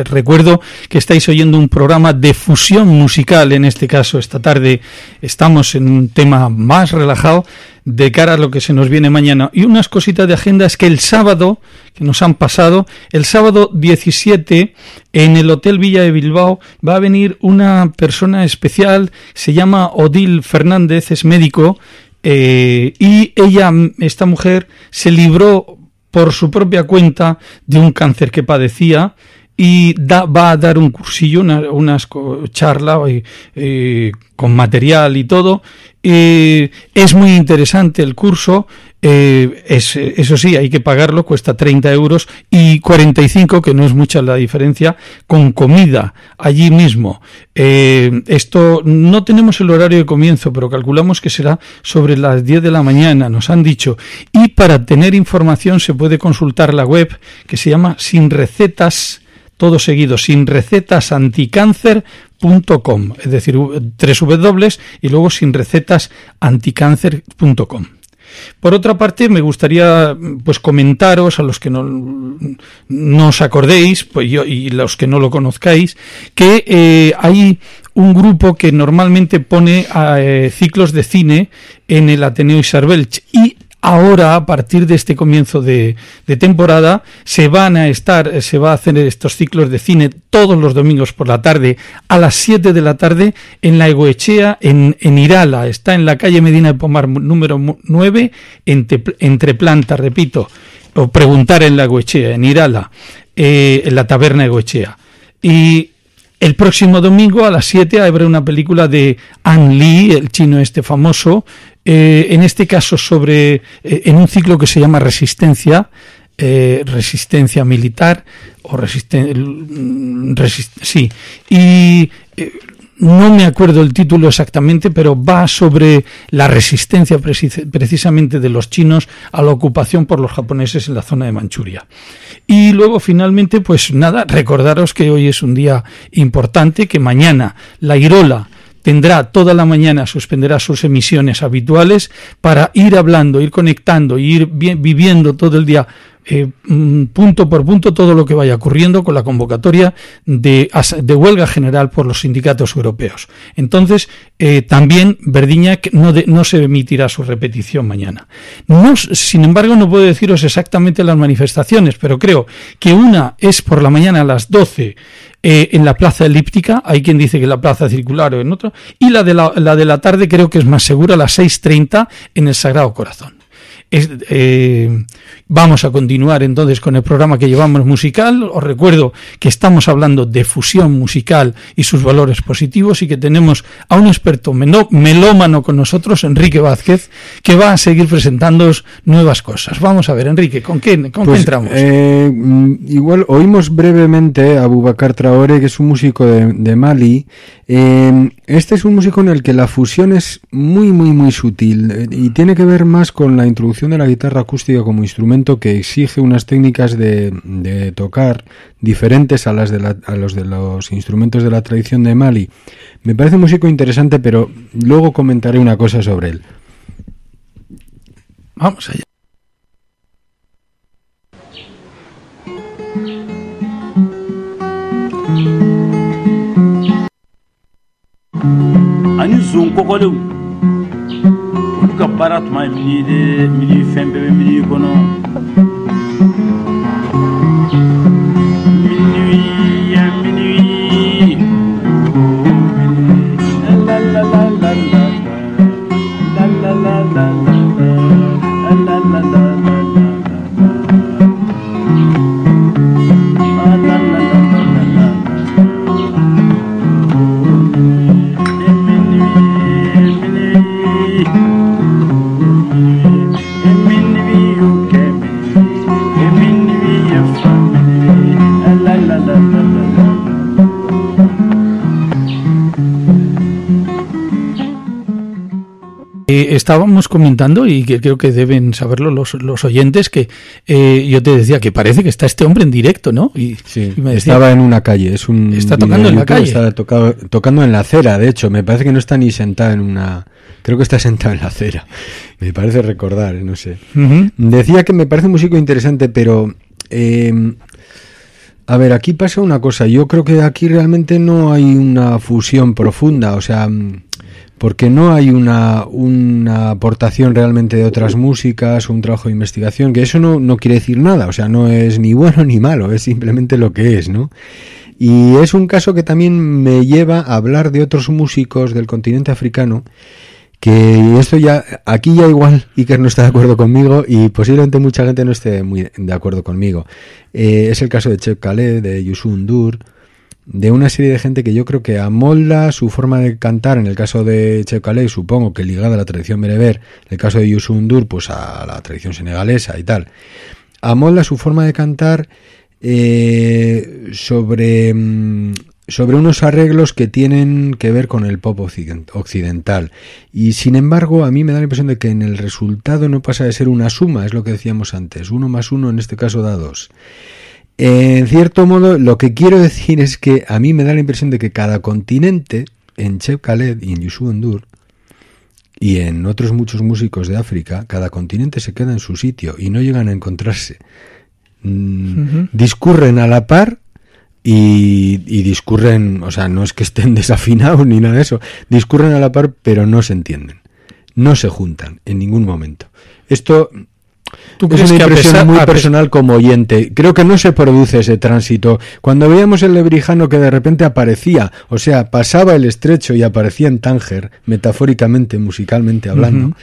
recuerdo que estáis oyendo un programa de fusión musical, en este caso esta tarde estamos en un tema más relajado de cara a lo que se nos viene mañana. Y unas cositas de agenda es que el sábado, que nos han pasado, el sábado 17 en el Hotel Villa de Bilbao va a venir una persona especial, se llama Odil Fernández, es médico, eh, y ella, esta mujer, se libró por su propia cuenta de un cáncer que padecía y da- va a dar un cursillo, una, unas co- charla eh, eh, con material y todo. Es muy interesante el curso. eh, es, eso sí, hay que pagarlo, cuesta 30 euros y 45, que no es mucha la diferencia, con comida allí mismo. Esto no tenemos el horario de comienzo, pero calculamos que será sobre las 10 de la mañana, nos han dicho. Y para tener información se puede consultar la web que se llama Sin Recetas todo seguido, sin recetasanticáncer.com, es decir, tres W y luego sin recetasanticáncer.com. Por otra parte, me gustaría pues comentaros a los que no, no os acordéis pues yo, y los que no lo conozcáis que eh, hay un grupo que normalmente pone eh, ciclos de cine en el Ateneo Isarbelch y ahora a partir de este comienzo de, de, temporada se van a estar se va a hacer estos ciclos de cine todos los domingos por la tarde a las 7 de la tarde en la Egoechea en, en Irala. Está en la calle Medina de Pomar número 9 entre, entre plantas repito o preguntar en la Egoechea en Irala eh, en la taberna Egoechea. Y el próximo domingo a las 7 habrá una película de An Lee, el chino este famoso, eh, en este caso sobre, eh, en un ciclo que se llama Resistencia, eh, Resistencia Militar, o Resisten resist sí, y no me acuerdo el título exactamente, pero va sobre la resistencia precisamente de los chinos a la ocupación por los japoneses en la zona de Manchuria. Y luego finalmente, pues nada, recordaros que hoy es un día importante, que mañana la Irola tendrá toda la mañana, suspenderá sus emisiones habituales para ir hablando, ir conectando, ir viviendo todo el día eh, punto por punto todo lo que vaya ocurriendo con la convocatoria de, huelga general por los sindicatos europeos. Entonces, eh, también Verdiñac no, no se emitirá su repetición mañana. No, sin embargo, no puedo deciros exactamente las manifestaciones, pero creo que una es por la mañana a las 12 eh, en la plaza elíptica, hay quien dice que la plaza circular o en otro, y la de la, la, de la tarde creo que es más segura, a las 6.30 en el Sagrado Corazón. Es, eh, vamos a continuar entonces con el programa que llevamos musical. Os recuerdo que estamos hablando de fusión musical y sus valores positivos y que tenemos a un experto melómano con nosotros, Enrique Vázquez, que va a seguir presentándoos nuevas cosas. Vamos a ver, Enrique, ¿con qué, con pues, qué entramos? Eh, igual oímos brevemente a Boubacar Traoré, que es un músico de, de Mali. Eh, este es un músico en el que la fusión es muy, muy, muy sutil y tiene que ver más con la introducción de la guitarra acústica como instrumento que exige unas técnicas de, tocar diferentes a las de los de los instrumentos de la tradición de Mali. Me parece un músico interesante, pero luego comentaré una cosa sobre él. Vamos allá. ani zon baara tuma ye mini de mini fɛn bɛɛ bɛ estábamos comentando y que creo que deben saberlo los, los oyentes, que eh, yo te decía que parece que está este hombre en directo, ¿no? Y, Sí, y me decía, estaba en una calle, es un Está tocando en la calle. Está tocado- tocando en la acera, de hecho, me parece que no está ni sentado en una, creo que está sentado en la acera. Me parece recordar, no sé. Decía que me parece un músico interesante, pero eh, a ver, aquí pasa una cosa. Yo creo que aquí realmente no hay una fusión profunda, o sea, porque no hay una, una aportación realmente de otras músicas, un trabajo de investigación, que eso no, no quiere decir nada, o sea, no es ni bueno ni malo, es simplemente lo que es, ¿no? Y es un caso que también me lleva a hablar de otros músicos del continente africano que esto ya, aquí ya igual Iker no está de acuerdo conmigo y posiblemente mucha gente no esté muy de acuerdo conmigo. Eh, es el caso de Chep Khaled, de Youssou N'Dour, de una serie de gente que yo creo que amolda su forma de cantar, en el caso de Chep Khaled supongo que ligada a la tradición bereber, en el caso de Youssou N'Dour pues a la tradición senegalesa y tal, amolda su forma de cantar eh, sobre, mm, sobre unos arreglos que tienen que ver con el pop occiden- occidental. Y sin embargo, a mí me da la impresión de que en el resultado no pasa de ser una suma, es lo que decíamos antes. Uno más uno en este caso da dos. En cierto modo, lo que quiero decir es que a mí me da la impresión de que cada continente, en Cheb Khaled y en Youssou N'Dour, y en otros muchos músicos de África, cada continente se queda en su sitio y no llegan a encontrarse. Mm. Discurren a la par y, y discurren, o sea, no es que estén desafinados ni nada de eso, discurren a la par pero no se entienden, no se juntan en ningún momento. Esto ¿Tú es una impresión pesar- muy personal como oyente. Creo que no se produce ese tránsito. Cuando veíamos el lebrijano que de repente aparecía, o sea, pasaba el estrecho y aparecía en Tánger, metafóricamente, musicalmente hablando,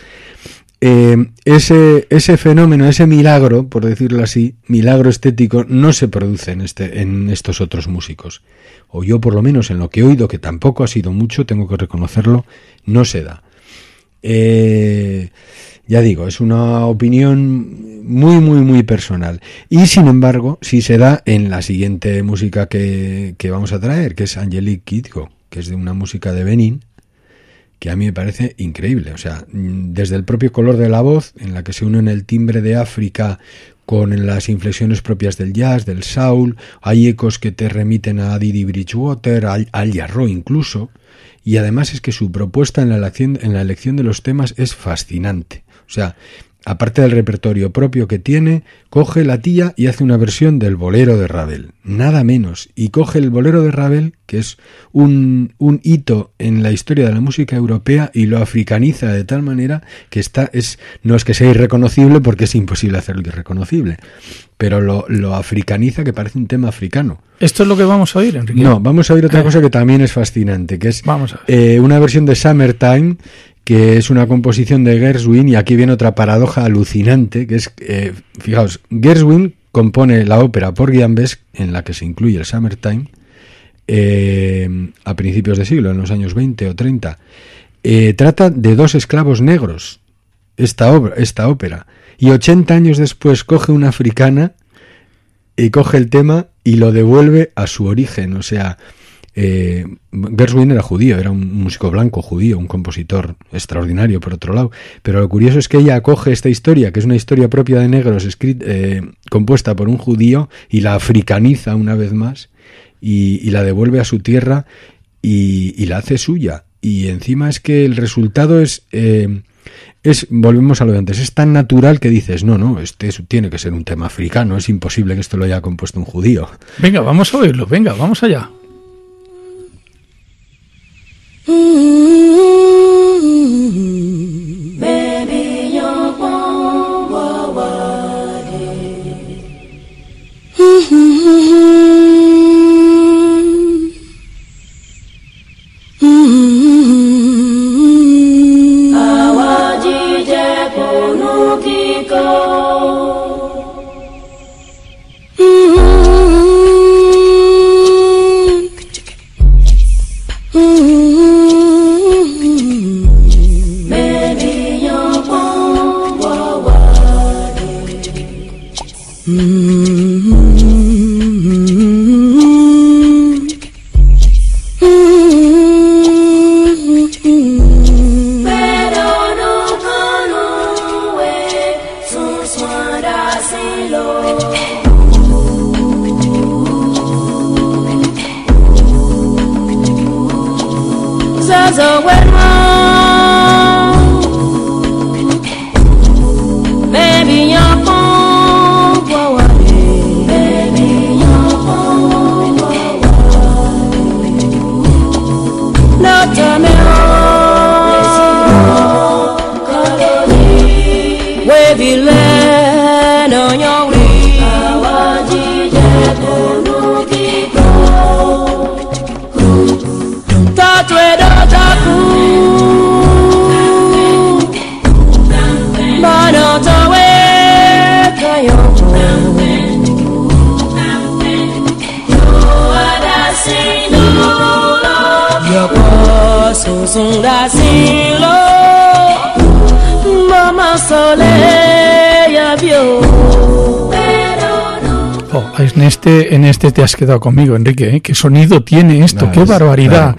eh, ese, ese fenómeno, ese milagro, por decirlo así, milagro estético, no se produce en, este, en estos otros músicos. O yo, por lo menos, en lo que he oído, que tampoco ha sido mucho, tengo que reconocerlo, no se da. Eh, ya digo, es una opinión muy, muy, muy personal. Y sin embargo, sí se da en la siguiente música que, que vamos a traer, que es Angelique Kidjo, que es de una música de Benin, que a mí me parece increíble. O sea, mm, desde el propio color de la voz, en la que se unen el timbre de África con las inflexiones propias del jazz, del soul, hay ecos que te remiten a Didi Bridgewater, al, al Jarreau incluso, y además es que su propuesta en la, elección, en la elección de los temas es fascinante. O sea, aparte del repertorio propio que tiene, coge la tía y hace una versión del bolero de Ravel, nada menos, y coge el bolero de Ravel, que es un, un hito en la historia de la música europea, y lo africaniza de tal manera que está, es, no es que sea irreconocible porque es imposible hacerlo irreconocible, pero lo, lo africaniza que parece un tema africano. Esto es lo que vamos a oír, Enrique. No, vamos a oír otra Eh. cosa que también es fascinante, que es Vamos a ver. eh, una versión de Summertime, que es una composición de Gershwin, y aquí viene otra paradoja alucinante, que es, eh, fijaos, Gershwin compone la ópera por Guiambes, en la que se incluye el Summertime, eh, a principios de siglo, en los años 20 o 30. Eh, trata de dos esclavos negros, esta, obra, esta ópera, y 80 años después coge una africana y coge el tema y lo devuelve a su origen. O sea, eh, Gershwin era judío, era un músico blanco judío, un compositor extraordinario por otro lado. Pero lo curioso es que ella coge esta historia, que es una historia propia de negros, eh, compuesta por un judío, y la africaniza una vez más y, la devuelve a su tierra y, la hace suya. Y encima es que el resultado es... eh, es, volvemos a lo de antes, es tan natural que dices, no, no, este es- tiene que ser un tema africano, es imposible que esto lo haya compuesto un judío. Venga, vamos a oírlo. Venga, vamos allá. Mm-hmm. este, en este te has quedado conmigo, Enrique. ¿eh? ¿Qué sonido tiene esto? ¡Qué es- barbaridad! claro.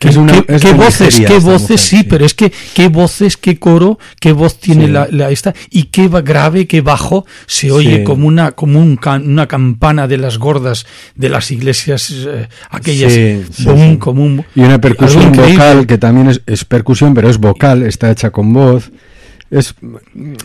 ¿Qué, Es una- qué- es qué de voces, qué voces, mujer, sí, sí. pero es que qué voces, qué coro, qué voz tiene Sí. la, la esta y qué va- grave, qué bajo se oye Sí. como una como un can- una campana de las gordas de las iglesias eh, aquellas, Sí, sí, boom, como un Y una percusión vocal que también es, es percusión, pero es vocal, está hecha con voz. Es,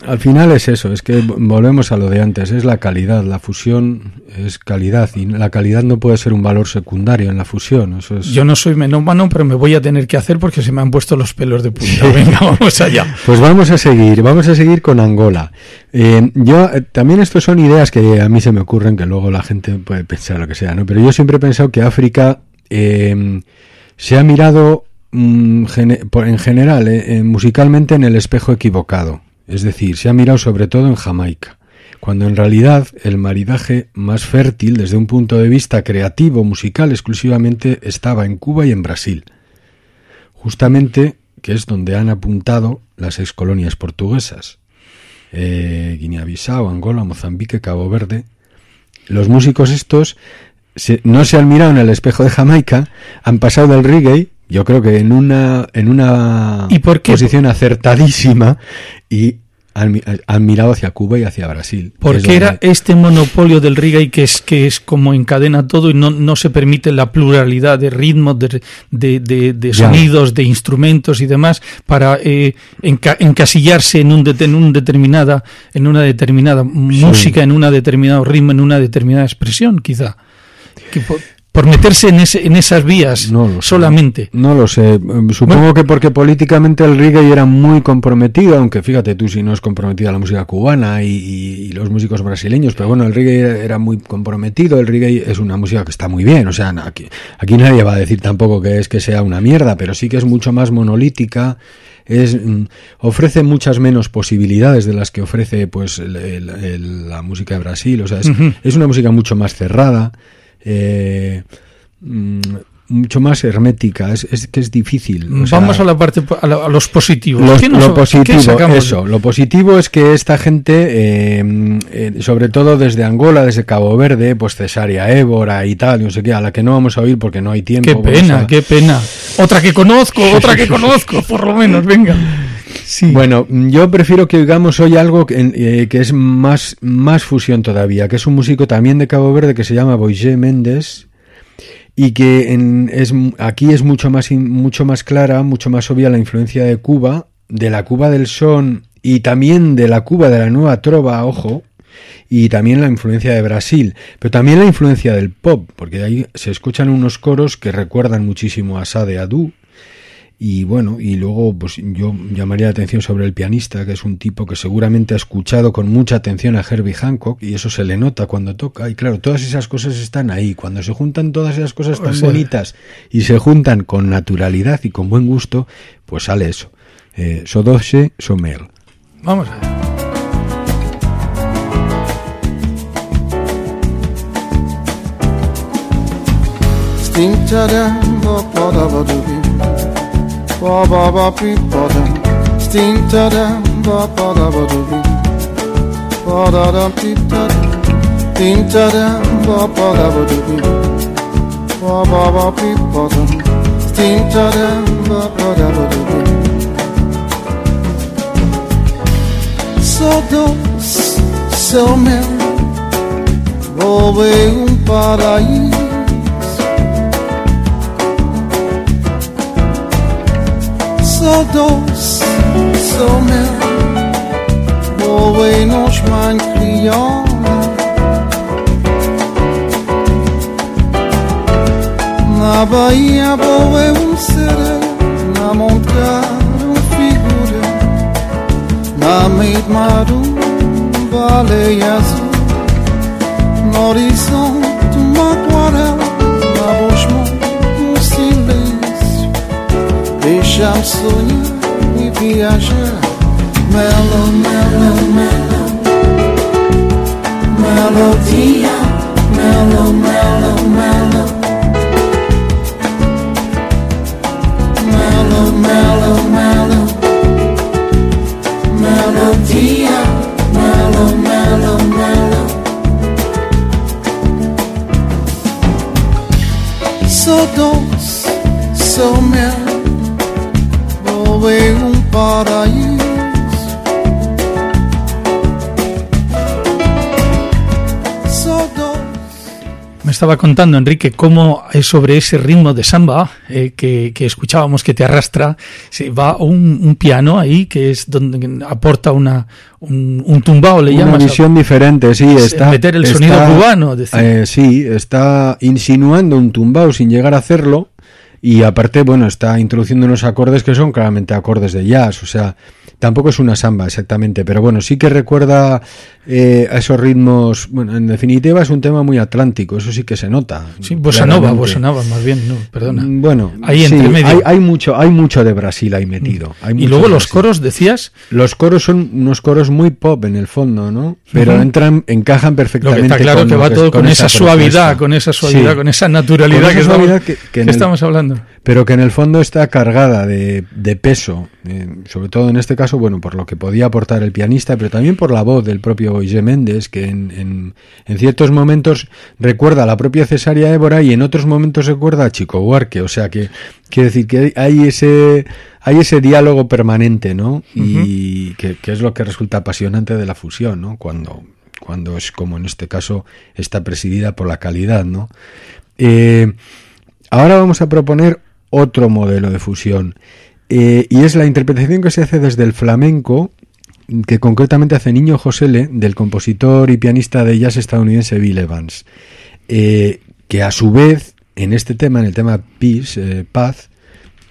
al final es eso, es que volvemos a lo de antes, es la calidad, la fusión es calidad y la calidad no puede ser un valor secundario en la fusión. Eso es, Yo no soy menómano, pero me voy a tener que hacer porque se me han puesto los pelos de punta. Venga, vamos allá. Pues vamos a seguir, vamos a seguir con Angola. Eh, yo eh, también estos son ideas que a mí se me ocurren que luego la gente puede pensar lo que sea, ¿no? Pero yo siempre he pensado que África eh, se ha mirado mm, en general, eh, eh, musicalmente en el espejo equivocado. Es decir, se ha mirado sobre todo en Jamaica, cuando en realidad el maridaje más fértil desde un punto de vista creativo, musical, exclusivamente estaba en Cuba y en Brasil justamente que es donde han apuntado las excolonias portuguesas, eh, Guinea-Bissau, Angola, Mozambique, Cabo Verde. Los músicos estos no se han mirado en el espejo de Jamaica, han pasado del reggae, yo creo que en una, en una ¿Y por qué? posición acertadísima y han, mi- han mirado hacia Cuba y hacia Brasil. Porque era donde- este monopolio del reggae que es que es como encadena todo y no, no se permite la pluralidad de ritmos, de, de, de- sonidos, de instrumentos y demás para eh, enca- encasillarse en un, en un determinada en una determinada música, en un determinado ritmo, en una determinada expresión, quizá. Que por, por meterse en ese en esas vías No solamente. No lo sé. Eh, Supongo que porque políticamente el reggae era muy comprometido, aunque fíjate tú si no es comprometida la música cubana y, y- y los músicos brasileños, pero bueno, el reggae era, muy comprometido. El reggae es una música que está muy bien. O sea, aquí, aquí nadie va a decir tampoco que es que sea una mierda, pero sí que es mucho más monolítica. Es, mm, ofrece muchas menos posibilidades de las que ofrece pues el- el- el- la música de Brasil. O sea, es una música mucho más cerrada. Eh, mm, mucho más hermética, es, es que es difícil. o sea, Vamos a la parte a, la- a los positivos. los- ¿Qué nos- lo positivo, eso, lo positivo es que esta gente, eh, eh, sobre todo desde Angola, desde Cabo Verde, pues Cesárea Évora y tal, no sé qué, a la que no vamos a oír porque no hay tiempo. Qué pena, a- qué pena. Otra que conozco, otra que conozco, por lo menos, venga. Bueno, yo prefiero que oigamos hoy algo que, eh, que es más, más fusión todavía, que es un músico también de Cabo Verde que se llama Boyé Méndez y que en- es, aquí es mucho más, mucho más clara, mucho más obvia la influencia de Cuba, de la Cuba del son y también de la Cuba de la nueva trova, ojo, y también la influencia de Brasil, pero también la influencia del pop, porque ahí se escuchan unos coros que recuerdan muchísimo a Sade Adu, y bueno, y luego pues yo llamaría la atención sobre el pianista, que es un tipo que seguramente ha escuchado con mucha atención a Herbie Hancock y eso se le nota cuando toca. Y claro, todas esas cosas están ahí. Cuando se juntan todas esas cosas O tan sea- bonitas y se juntan con naturalidad y con buen gusto, pues sale eso. Eh, Sodoche Somel. Vamos a ver. Ba ba ba bi ba da do do do So doce, seu mel Roubei um paraíso so douce, sommer Ovej noć manjklijona Na Bahia boa um seré Na montar um figura Na meio mar um vale azul No horizonte deixar sonho e viajar. Melo, melo, melo. Melodia, melo, melo, melo. Melo, melo, melo. Melodia, melo, melo, melo. Sou doce, sou. Paraíso. Me estaba contando, Enrique, cómo es sobre ese ritmo de samba eh, que, que escuchábamos que te arrastra, se va un, un piano ahí que es donde aporta una, un, un tumbao, le Una llamas. visión diferente, sí, Es está... meter el sonido está, cubano, decir. eh, sí, está insinuando un tumbao sin llegar a hacerlo y aparte, bueno, está introduciendo unos acordes que son claramente acordes de jazz, o sea, tampoco es una samba exactamente, pero bueno, sí que recuerda eh, a esos ritmos, bueno, en definitiva es un tema muy atlántico, eso sí que se nota. Sí, bossa nova, bossa nova, más bien, no, perdona. Mm, Bueno, Ahí sí, entre medio. Hay, hay mucho, hay mucho de Brasil ahí metido. hay y luego los coros, decías, Los coros son unos coros muy pop en el fondo, ¿no? Pero entran, encajan lo perfectamente. que está claro con que lo va todo con, esa, suavidad, con esa suavidad, Sí. con esa naturalidad Con esa que, estamos, suavidad que- que en que el- estamos hablando. Pero que en el fondo está cargada de, de peso, eh, sobre todo en este caso, bueno, por lo que podía aportar el pianista, pero también por la voz del propio Ige Méndez, que en, en, en ciertos momentos recuerda a la propia Cesárea Évora y en otros momentos recuerda a Chico Buarque. O sea que, quiere decir que hay ese, hay ese diálogo permanente, ¿no? Y que, que es lo que resulta apasionante de la fusión, ¿no? Cuando, cuando es como en este caso está presidida por la calidad, ¿no? Eh, ahora vamos a proponer otro modelo de fusión eh, y es la interpretación que se hace desde el flamenco que concretamente hace Niño Josele del compositor y pianista de jazz estadounidense Bill Evans eh, que a su vez en este tema, en el tema Peace, eh, paz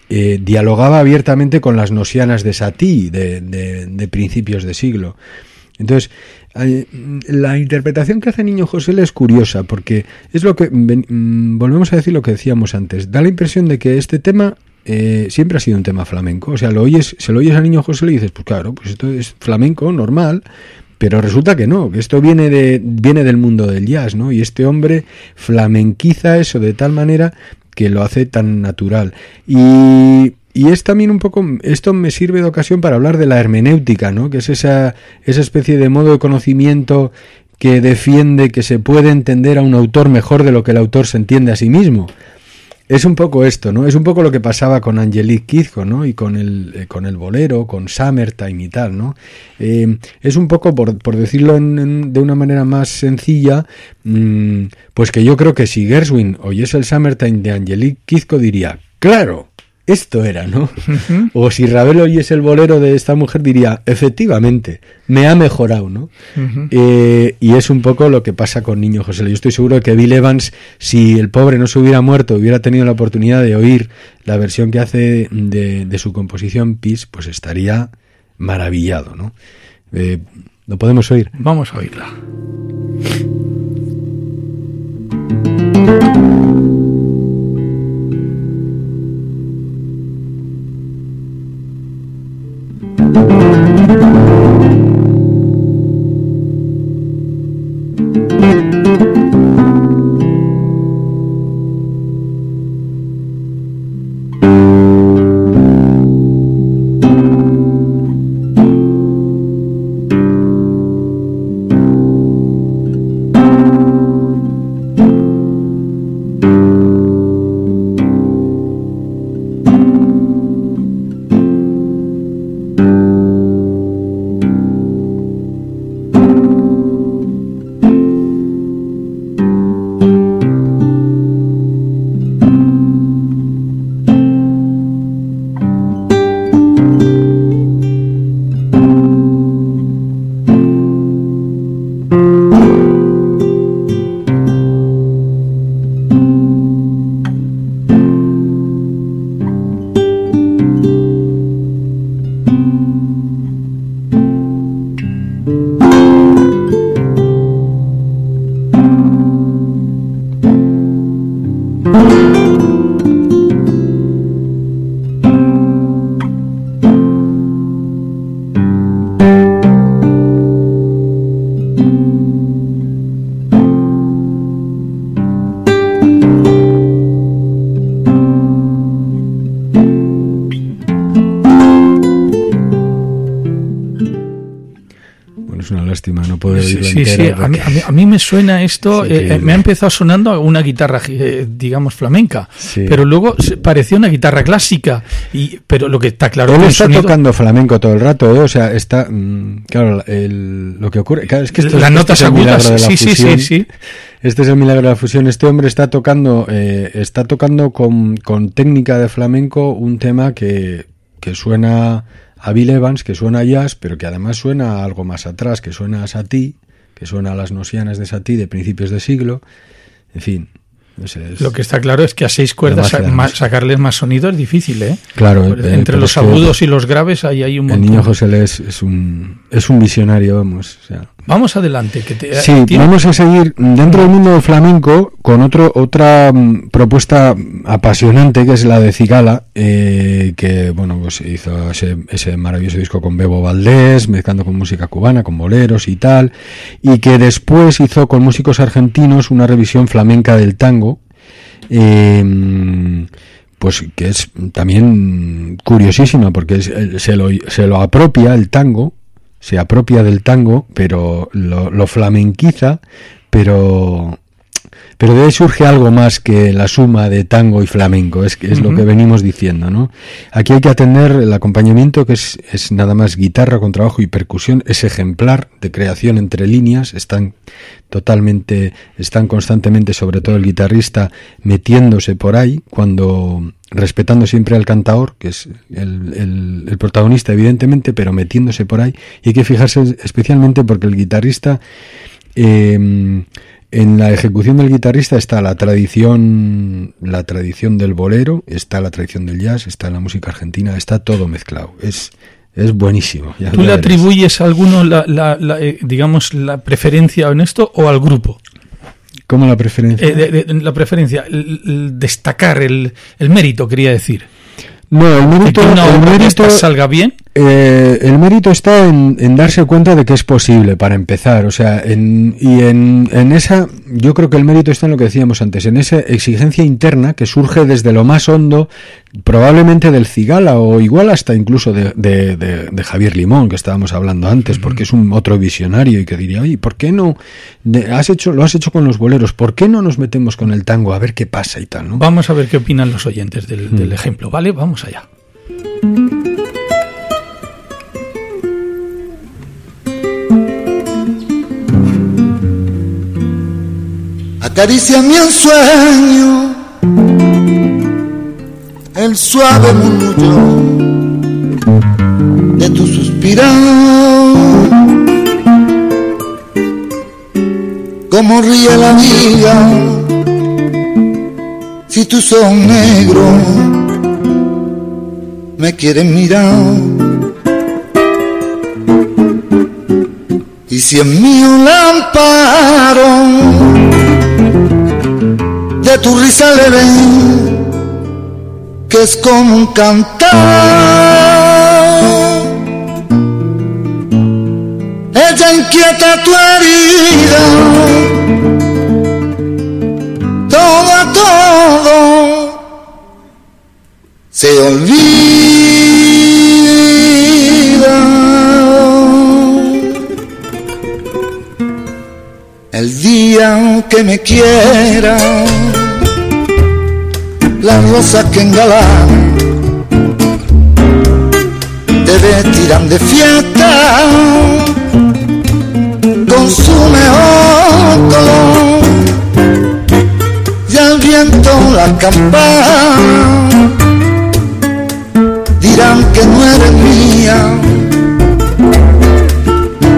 dialogaba abiertamente con las nosianas de Satie de, principios de siglo. Entonces, la interpretación que hace Niño José es curiosa, porque es lo que, mm, volvemos a decir lo que decíamos antes, da la impresión de que este tema eh, siempre ha sido un tema flamenco, o sea, lo oyes, se lo oyes a Niño José y dices, pues claro, pues esto es flamenco, normal, pero resulta que no, que esto viene, de, viene del mundo del jazz, ¿no? Y este hombre flamenquiza eso de tal manera que lo hace tan natural. Y, y es también un poco, esto me sirve de ocasión para hablar de la hermenéutica, ¿no? Que es esa, esa especie de modo de conocimiento que defiende que se puede entender a un autor mejor de lo que el autor se entiende a sí mismo. Es un poco esto, ¿no? Es un poco lo que pasaba con Angelique Kidjo, ¿no? Y con el, eh, con el bolero, con Summertime y tal, ¿no? Eh, es un poco, por, por decirlo en- de una manera más sencilla, mm, pues que yo creo que si Gershwin oyese el Summertime de Angelique Kidjo diría, claro, esto era, ¿no? O si Ravel oyese el bolero de esta mujer diría, efectivamente, me ha mejorado, ¿no? Eh, y es un poco lo que pasa con Niño José. Yo estoy seguro de que Bill Evans, si el pobre no se hubiera muerto, hubiera tenido la oportunidad de oír la versión que hace de, de su composición Peace, pues estaría maravillado, ¿no? Eh, lo podemos oír. Vamos a oírla. Me suena esto, Es eh, eh, me ha empezado sonando una guitarra, eh, digamos, flamenca, Sí. pero luego parecía una guitarra clásica, y pero lo que está claro Él está sonido- tocando flamenco todo el rato, ¿eh? o sea, está. mm, claro, el- lo que ocurre. Claro, es que esto, Las esto notas es agudas, la sí, sí, fusión. sí, sí. Este es el milagro de la fusión. Este hombre está tocando, eh, está tocando con, con técnica de flamenco un tema que, que suena a Bill Evans, que suena a jazz, pero que además suena a algo más atrás, que suena a Satie, que a las nosianas de Satie de principios de siglo. En fin, es- Lo que está claro es que a seis cuerdas música. sacarles más sonido es difícil, ¿eh? Claro, eh, Entre los agudos y los graves hay, hay un el montón. niño José es, un, es un visionario, vamos. O sea, Vamos adelante. Que te, Sí, tiene- vamos a seguir dentro del mundo del flamenco con otro, otra mm, propuesta apasionante que es la de Cigala, eh, que bueno pues hizo ese, ese maravilloso disco con Bebo Valdés, mezclando con música cubana, con boleros y tal, y que después hizo con músicos argentinos una revisión flamenca del tango. Eh, pues que es también curiosísima porque es- eh, se, lo, se lo apropia el tango se apropia del tango, pero lo, lo flamenquiza, pero pero de ahí surge algo más que la suma de tango y flamenco, es, lo que venimos diciendo, ¿no? Aquí hay que atender el acompañamiento que es, es nada más guitarra con trabajo y percusión, es ejemplar de creación entre líneas, están totalmente, están constantemente, sobre todo el guitarrista, metiéndose por ahí, cuando respetando siempre al cantador, que es el, el- el protagonista evidentemente, pero metiéndose por ahí, y hay que fijarse especialmente porque el guitarrista eh, en la ejecución del guitarrista está la tradición, la tradición del bolero, está la tradición del jazz, está la música argentina, está todo mezclado. Es, es buenísimo. ¿Tú le verás. atribuyes a alguno, la, la- la, eh, digamos, la preferencia en esto o al grupo? ¿Cómo la preferencia? Eh, de- de- la preferencia, el, el destacar, el, el mérito, quería decir. no, el mérito, que una el mérito, salga bien. Eh, el mérito está en, en darse cuenta de que es posible para empezar, o sea, en, y en, en esa, yo creo que el mérito está en lo que decíamos antes, en esa exigencia interna que surge desde lo más hondo, probablemente del Cigala o igual hasta incluso de, de- de- de Javier Limón que estábamos hablando antes, porque es un otro visionario y que diría, oye, ¿por qué no? has hecho, lo has hecho con los boleros, ¿por qué no nos metemos con el tango a ver qué pasa y tal, ¿no? Vamos a ver qué opinan los oyentes del, del ejemplo, ¿vale? Vamos allá. Acaricia mi ensueño, el suave murmullo de tu suspirar. Como ríe la vida si tus ojos negros me quieren mirar. Y si en mí un amparo de tu risa le ven que es como un cantar. Ella inquieta tu herida, todo a todo se olvida. El día que me quiera, las rosas que engalan te vestirán de fiesta con su mejor color. Y al viento la campana dirán que no eres mía.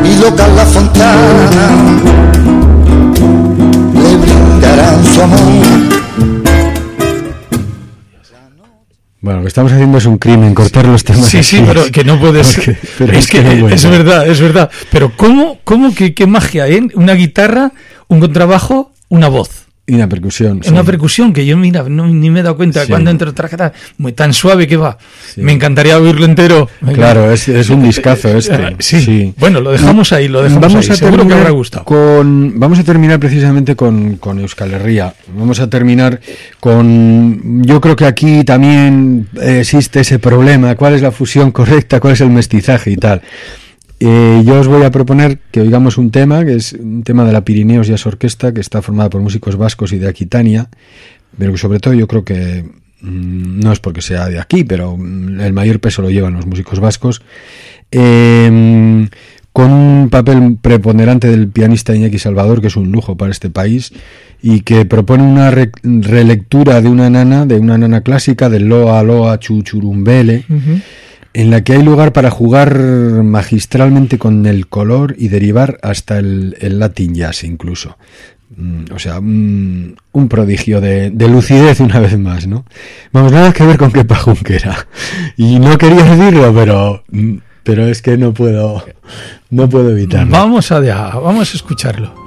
Y loca la fontana le brindarán su amor que estamos haciendo es un crimen, cortar los temas. Sí, sí, así. pero que no puedes. Porque- pero es que, no es verdad, es verdad. Pero ¿cómo, cómo que qué magia, eh? Una guitarra, un contrabajo, una voz. Y una percusión. Es una sí. percusión que yo, mira, no- ni me he dado cuenta Sí. cuando entro tarjeta, muy tan suave que va. Sí. Me encantaría oírlo entero. Claro, es, es un discazo este. Sí. Bueno, lo dejamos ahí, lo dejamos vamos ahí. a Seguro que habrá gustado. Con, vamos a terminar precisamente con, con Euskal Herria. Vamos a terminar con. Yo creo que aquí también eh, existe ese problema. ¿Cuál es la fusión correcta? ¿Cuál es el mestizaje y tal? Eh, yo os voy a proponer que oigamos un tema, que es un tema de la Pirineos Jazz Orquesta, que está formada por músicos vascos y de Aquitania, pero que sobre todo yo creo que mm, no es porque sea de aquí, pero mm, el mayor peso lo llevan los músicos vascos. Eh, con un papel preponderante del pianista Iñaki Salvador, que es un lujo para este país, y que propone una re- relectura de una nana, de una nana clásica, del Loa Loa Chuchurumbele. En la que hay lugar para jugar magistralmente con el color y derivar hasta el, el Latin Jazz incluso. Mm, O sea, un, un prodigio de, de lucidez una vez más, ¿no? Vamos, nada que ver con qué pajunquera. Y no quería decirlo, pero, mm, pero es que no puedo, no puedo evitarlo. Vamos a, dejar- vamos a escucharlo.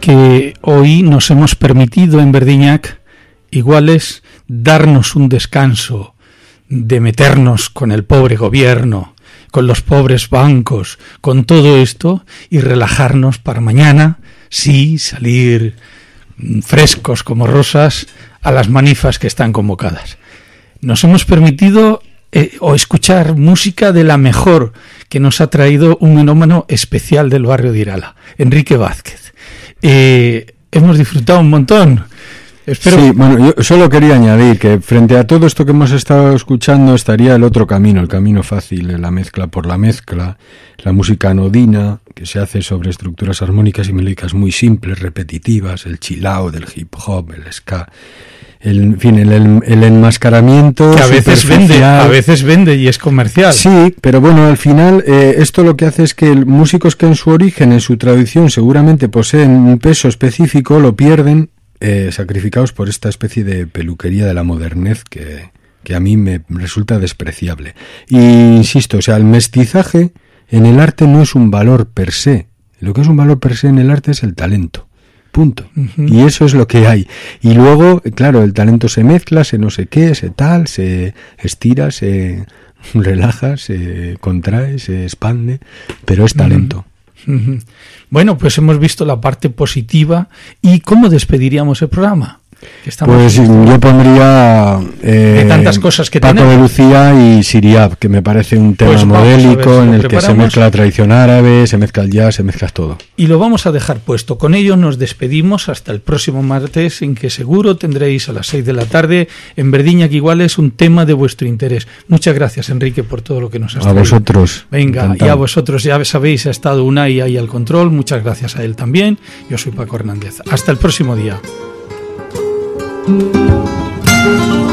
Que hoy nos hemos permitido en Verdiñac iguales darnos un descanso de meternos con el pobre gobierno, con los pobres bancos, con todo esto y relajarnos para mañana, sí, salir frescos como rosas a las manifas que están convocadas. Nos hemos permitido eh, o escuchar música de la mejor que nos ha traído un menómano especial del barrio de Irala, Enrique Vázquez. Eh, hemos disfrutado un montón. Espero Sí, bueno, yo solo quería añadir que frente a todo esto que hemos estado escuchando estaría el otro camino, el camino fácil, la mezcla por la mezcla, la música anodina que se hace sobre estructuras armónicas y melódicas muy simples, repetitivas, el chilao del hip hop, el ska, el, en fin, el, el- el enmascaramiento que a veces vende, a veces vende y es comercial. Sí, pero bueno, al final eh, esto lo que hace es que el- músicos que en su origen, en su tradición, seguramente poseen un peso específico, lo pierden eh, sacrificados por esta especie de peluquería de la modernez que, que a mí me resulta despreciable. Y insisto, o sea, el mestizaje en el arte no es un valor per se. Lo que es un valor per se en el arte es el talento. Punto. Y eso es lo que hay. Y luego, claro, el talento se mezcla, se no sé qué, se tal, se estira, se relaja, se contrae, se expande, pero es talento. Bueno, pues hemos visto la parte positiva. ¿Y cómo despediríamos el programa? Pues yo pondría eh, De tantas cosas que Paco de Lucía y Siriab, que me parece un tema Pues a si modélico en el que se mezcla la tradición árabe, se mezcla el jazz, se mezcla todo. Y lo vamos a dejar puesto. Con ello nos despedimos hasta el próximo martes, en que seguro tendréis a las 6 de la tarde en Verdiña, que igual es un tema de vuestro interés. Muchas gracias, Enrique, por todo lo que nos has A traído. vosotros. Venga, Encantado. y a vosotros, ya sabéis, ha estado Unai ahí al control. Muchas gracias a él también. Yo soy Paco Hernández. Hasta el próximo día. thank you